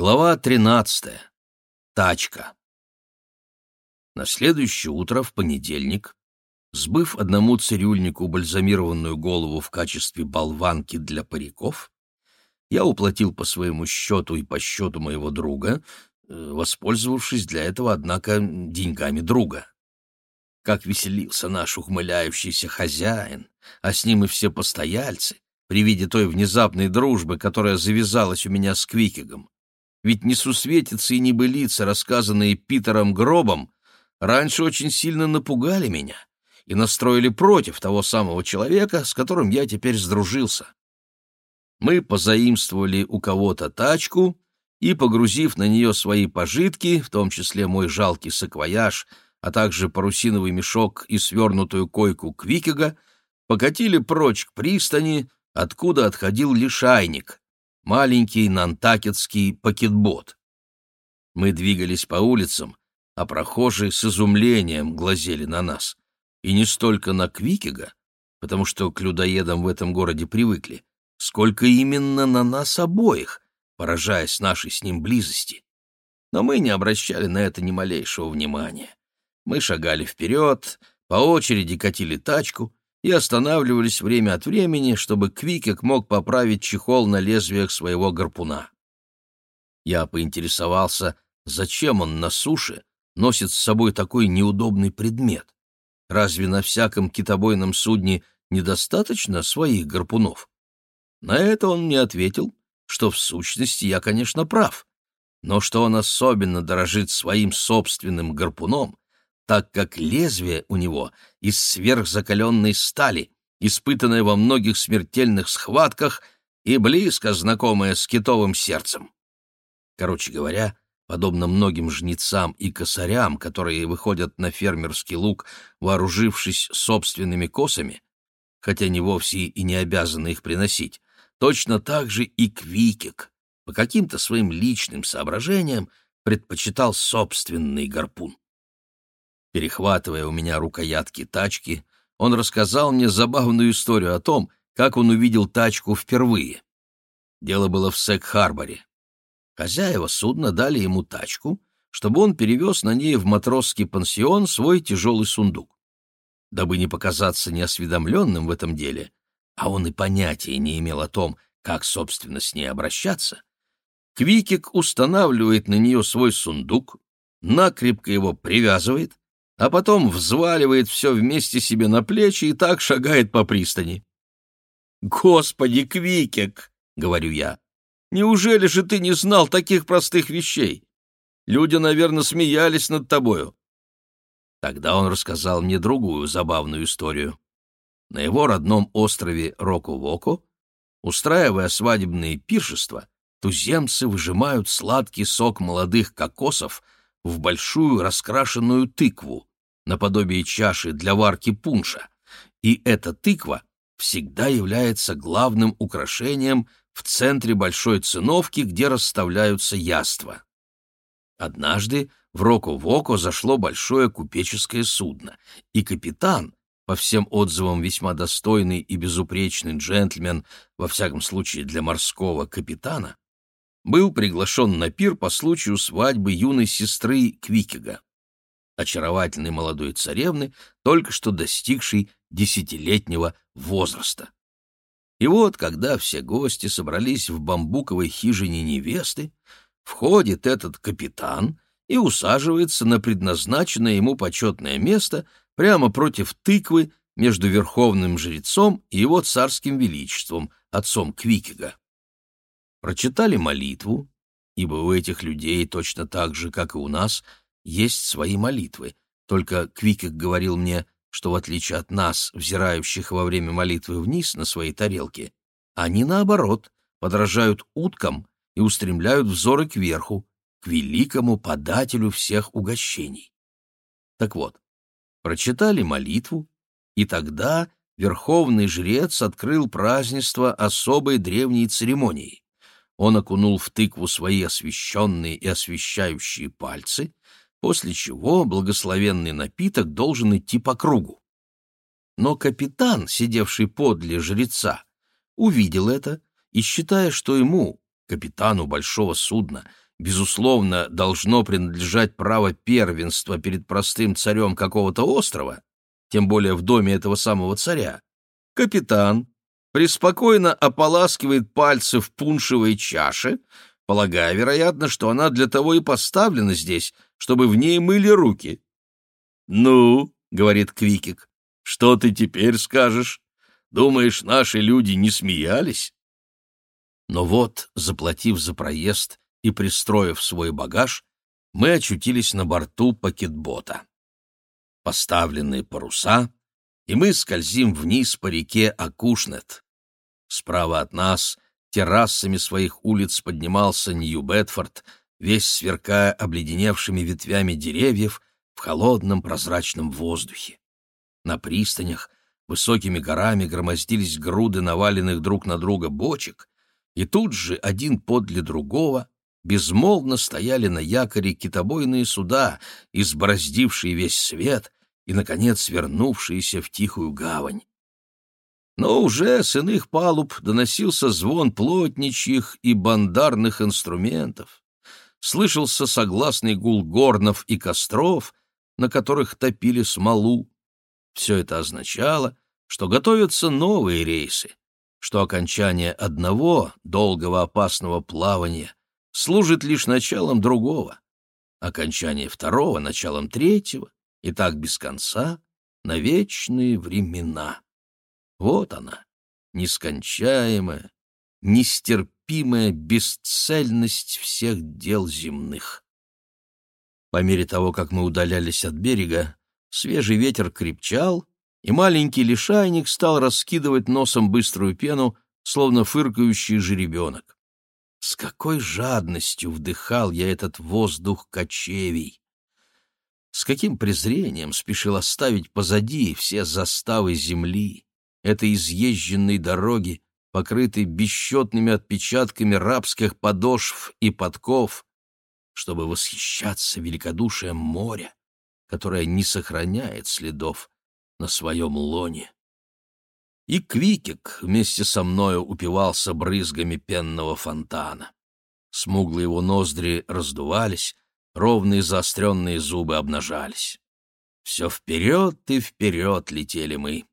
Глава 13. Тачка. На следующее утро, в понедельник, сбыв одному цирюльнику бальзамированную голову в качестве болванки для париков, я уплатил по своему счету и по счету моего друга, э, воспользовавшись для этого, однако, деньгами друга. Как веселился наш ухмыляющийся хозяин, а с ним и все постояльцы, при виде той внезапной дружбы, которая завязалась у меня с Квикигом. Ведь несусветицы и небылицы, рассказанные Питером Гробом, раньше очень сильно напугали меня и настроили против того самого человека, с которым я теперь сдружился. Мы позаимствовали у кого-то тачку и, погрузив на нее свои пожитки, в том числе мой жалкий саквояж, а также парусиновый мешок и свернутую койку Квикега, покатили прочь к пристани, откуда отходил лишайник, маленький нантакетский пакетбот. Мы двигались по улицам, а прохожие с изумлением глазели на нас. И не столько на Квикега, потому что к людоедам в этом городе привыкли, сколько именно на нас обоих, поражаясь нашей с ним близости. Но мы не обращали на это ни малейшего внимания. Мы шагали вперед, по очереди катили тачку и останавливались время от времени, чтобы Квикек мог поправить чехол на лезвиях своего гарпуна. Я поинтересовался, зачем он на суше носит с собой такой неудобный предмет. Разве на всяком китобойном судне недостаточно своих гарпунов? На это он мне ответил, что в сущности я, конечно, прав, но что он особенно дорожит своим собственным гарпуном, так как лезвие у него из сверхзакаленной стали, испытанное во многих смертельных схватках и близко знакомое с китовым сердцем. Короче говоря, подобно многим жнецам и косарям, которые выходят на фермерский луг, вооружившись собственными косами, хотя не вовсе и не обязаны их приносить, точно так же и Квикик по каким-то своим личным соображениям предпочитал собственный гарпун. Перехватывая у меня рукоятки тачки, он рассказал мне забавную историю о том, как он увидел тачку впервые. Дело было в Сек-Харборе. Хозяева судна дали ему тачку, чтобы он перевез на ней в матросский пансион свой тяжелый сундук. Дабы не показаться неосведомленным в этом деле, а он и понятия не имел о том, как, собственно, с ней обращаться, Квикик устанавливает на нее свой сундук, накрепко его привязывает, а потом взваливает все вместе себе на плечи и так шагает по пристани. «Господи, Квикек!» — говорю я. «Неужели же ты не знал таких простых вещей? Люди, наверное, смеялись над тобою». Тогда он рассказал мне другую забавную историю. На его родном острове Року-Воку, устраивая свадебные пиршества, туземцы выжимают сладкий сок молодых кокосов в большую раскрашенную тыкву, наподобие чаши для варки пунша, и эта тыква всегда является главным украшением в центре большой циновки, где расставляются яства. Однажды в Роко-Воко зашло большое купеческое судно, и капитан, по всем отзывам весьма достойный и безупречный джентльмен, во всяком случае для морского капитана, был приглашен на пир по случаю свадьбы юной сестры Квикига очаровательной молодой царевны, только что достигшей десятилетнего возраста. И вот, когда все гости собрались в бамбуковой хижине невесты, входит этот капитан и усаживается на предназначенное ему почетное место прямо против тыквы между верховным жрецом и его царским величеством, отцом Квикига. Прочитали молитву, ибо у этих людей точно так же, как и у нас, есть свои молитвы, только Квикек говорил мне, что в отличие от нас, взирающих во время молитвы вниз на свои тарелки, они, наоборот, подражают уткам и устремляют взоры кверху, к великому подателю всех угощений. Так вот, прочитали молитву, и тогда верховный жрец открыл празднество особой древней церемонии. Он окунул в тыкву свои освященные и освящающие пальцы после чего благословенный напиток должен идти по кругу. Но капитан, сидевший подле жреца, увидел это и, считая, что ему, капитану большого судна, безусловно, должно принадлежать право первенства перед простым царем какого-то острова, тем более в доме этого самого царя, капитан преспокойно ополаскивает пальцы в пуншевой чаше, полагая, вероятно, что она для того и поставлена здесь, чтобы в ней мыли руки. «Ну», — говорит Квикик, — «что ты теперь скажешь? Думаешь, наши люди не смеялись?» Но вот, заплатив за проезд и пристроив свой багаж, мы очутились на борту пакетбота. Поставленные паруса, и мы скользим вниз по реке Акушнет. Справа от нас террасами своих улиц поднимался Нью-Бетфорд, весь сверкая обледеневшими ветвями деревьев в холодном прозрачном воздухе. На пристанях высокими горами громоздились груды наваленных друг на друга бочек, и тут же один подле другого безмолвно стояли на якоре китобойные суда, избороздившие весь свет и, наконец, вернувшиеся в тихую гавань. Но уже с иных палуб доносился звон плотничьих и бандарных инструментов. Слышался согласный гул горнов и костров, на которых топили смолу. Все это означало, что готовятся новые рейсы, что окончание одного долгого опасного плавания служит лишь началом другого, окончание второго — началом третьего, и так без конца, на вечные времена. Вот она, нескончаемая, нестерпимая бесцельность всех дел земных. По мере того, как мы удалялись от берега, свежий ветер крепчал, и маленький лишайник стал раскидывать носом быструю пену, словно фыркающий жеребенок. С какой жадностью вдыхал я этот воздух кочевий! С каким презрением спешил оставить позади все заставы земли, этой изъезженной дороги, покрытой бесчетными отпечатками рабских подошв и подков, чтобы восхищаться великодушием моря, которое не сохраняет следов на своем лоне. И Квикик вместе со мною упивался брызгами пенного фонтана. Смуглые его ноздри раздувались, ровные заостренные зубы обнажались. Все вперед и вперед летели мы.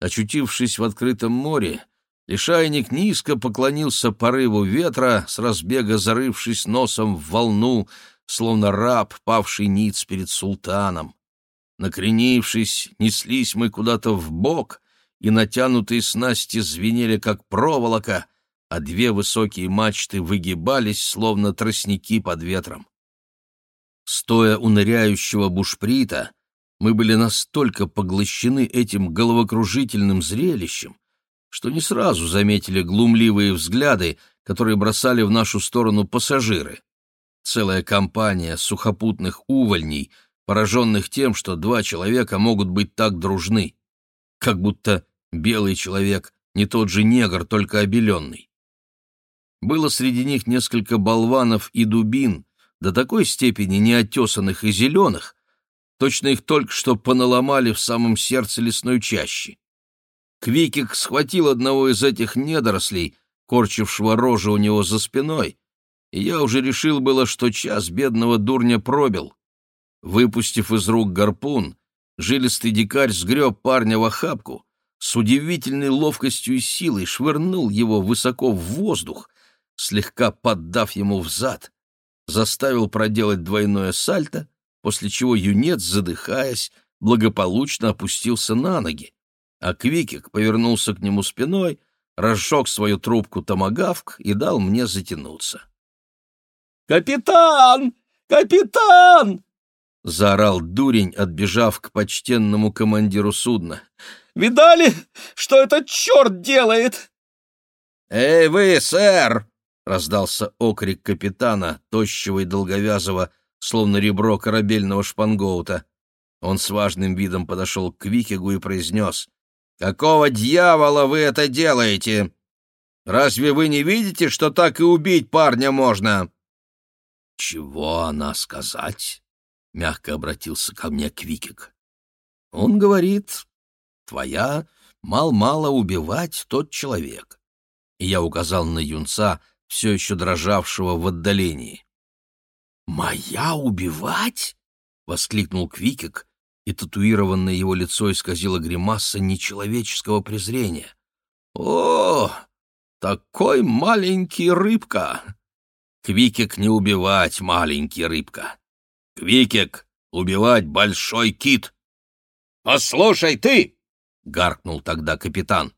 Очутившись в открытом море, лишайник низко поклонился порыву ветра, с разбега зарывшись носом в волну, словно раб, павший ниц перед султаном. Накренившись, неслись мы куда-то в бок, и натянутые снасти звенели, как проволока, а две высокие мачты выгибались, словно тростники под ветром. Стоя у ныряющего бушприта, мы были настолько поглощены этим головокружительным зрелищем, что не сразу заметили глумливые взгляды, которые бросали в нашу сторону пассажиры. Целая компания сухопутных увольней, пораженных тем, что два человека могут быть так дружны. Как будто Белый человек, не тот же негр, только обеленный. Было среди них несколько болванов и дубин, до такой степени неотесанных и зеленых, точно их только что поналомали в самом сердце лесной чащи. Квикик схватил одного из этих недорослей, корчившего рожу у него за спиной, и я уже решил было, что час бедного дурня пробил. Выпустив из рук гарпун, жилистый дикарь сгреб парня в охапку, с удивительной ловкостью и силой швырнул его высоко в воздух, слегка поддав ему взад, заставил проделать двойное сальто, после чего юнец, задыхаясь, благополучно опустился на ноги, а Квикик повернулся к нему спиной, разжег свою трубку томагавк и дал мне затянуться. «Капитан! Капитан!» — заорал дурень, отбежав к почтенному командиру судна. «Видали, что этот черт делает?» «Эй вы, сэр!» — раздался окрик капитана, тощего и долговязого, словно ребро корабельного шпангоута. Он с важным видом подошел к Викигу и произнес. «Какого дьявола вы это делаете? Разве вы не видите, что так и убить парня можно?» «Чего она сказать?» — мягко обратился ко мне Квикик. «Он говорит, твоя мал-мало убивать тот человек». И я указал на юнца, все еще дрожавшего в отдалении. «Моя убивать?» — воскликнул Квикик, и татуированное его лицо исказило гримаса нечеловеческого презрения. «О, такой маленький рыбка!» «Квикик не убивать, маленький рыбка! Квикик убивать большой кит!» «Послушай ты!» — гаркнул тогда капитан.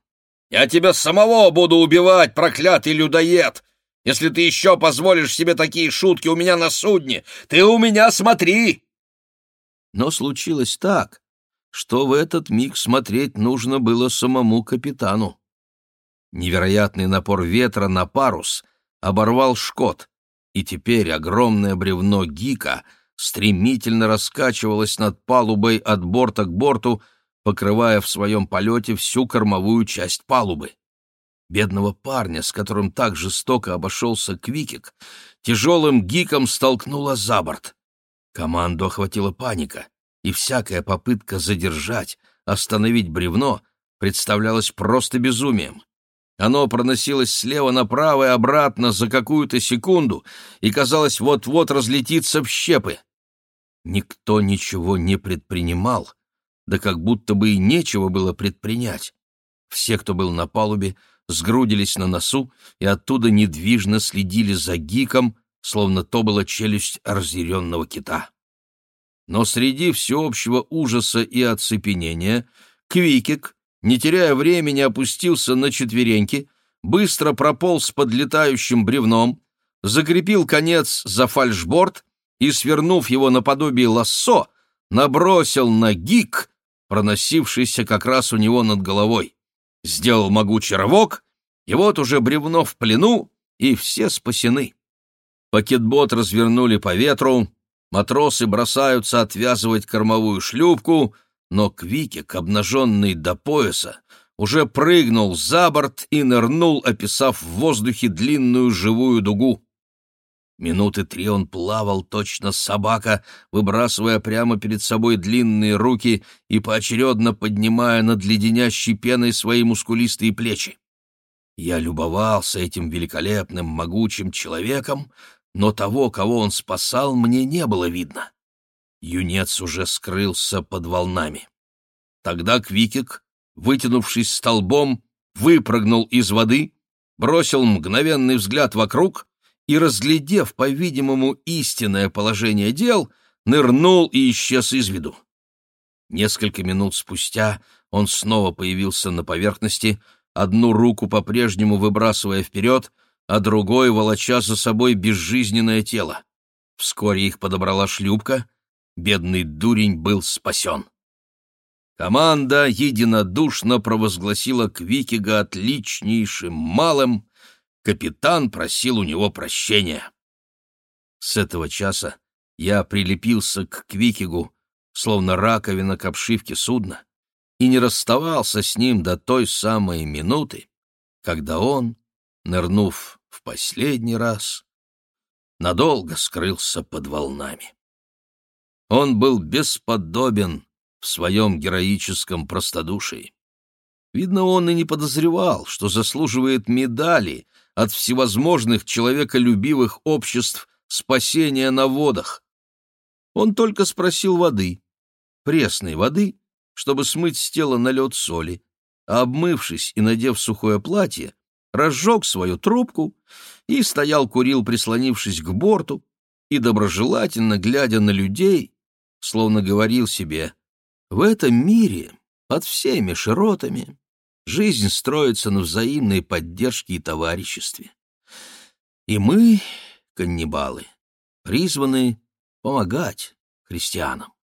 «Я тебя самого буду убивать, проклятый людоед! Если ты еще позволишь себе такие шутки у меня на судне, ты у меня смотри!» Но случилось так, что в этот миг смотреть нужно было самому капитану. Невероятный напор ветра на парус оборвал шкот, и теперь огромное бревно гика стремительно раскачивалось над палубой от борта к борту, покрывая в своем полете всю кормовую часть палубы. Бедного парня, с которым так жестоко обошелся Квикик, тяжелым гиком столкнуло за борт. Команду охватила паника, и всякая попытка задержать, остановить бревно представлялась просто безумием. Оно проносилось слева направо и обратно за какую-то секунду и, казалось, вот-вот разлетится в щепы. Никто ничего не предпринимал, да как будто бы и нечего было предпринять. Все, кто был на палубе, сгрудились на носу и оттуда недвижно следили за гиком, словно то была челюсть разъяренного кита. Но среди всеобщего ужаса и оцепенения Квикик, не теряя времени, опустился на четвереньки, быстро прополз под летающим бревном, закрепил конец за фальшборд и, свернув его наподобие лассо, набросил на гик, проносившийся как раз у него над головой. Сделал могучий рывок, и вот уже бревно в плену, и все спасены. Пакетбот развернули по ветру, матросы бросаются отвязывать кормовую шлюпку, но Квикик, обнаженный до пояса, уже прыгнул за борт и нырнул, описав в воздухе длинную живую дугу. Минуты три он плавал, точно собака, выбрасывая прямо перед собой длинные руки и поочередно поднимая над леденящей пеной свои мускулистые плечи. Я любовался этим великолепным, могучим человеком, но того, кого он спасал, мне не было видно. Юнец уже скрылся под волнами. Тогда Квикик, вытянувшись столбом, выпрыгнул из воды, бросил мгновенный взгляд вокруг и, разглядев, по-видимому, истинное положение дел, нырнул и исчез из виду. Несколько минут спустя он снова появился на поверхности, одну руку по-прежнему выбрасывая вперед, а другой волоча за собой безжизненное тело. Вскоре их подобрала шлюпка, бедный дурень был спасен. Команда единодушно провозгласила Квикига отличнейшим малым, капитан просил у него прощения. С этого часа я прилепился к Квикигу, словно раковина к обшивке судна, и не расставался с ним до той самой минуты, когда он, нырнув в последний раз, надолго скрылся под волнами. Он был бесподобен в своем героическом простодушии. Видно, он и не подозревал, что заслуживает медали от всевозможных человеколюбивых обществ спасения на водах. Он только спросил воды, пресной воды, чтобы смыть с тела налет соли, а обмывшись и надев сухое платье, разжег свою трубку и стоял курил, прислонившись к борту, и доброжелательно глядя на людей, словно говорил себе, «В этом мире, под всеми широтами, жизнь строится на взаимной поддержке и товариществе. И мы, каннибалы, призваны помогать христианам».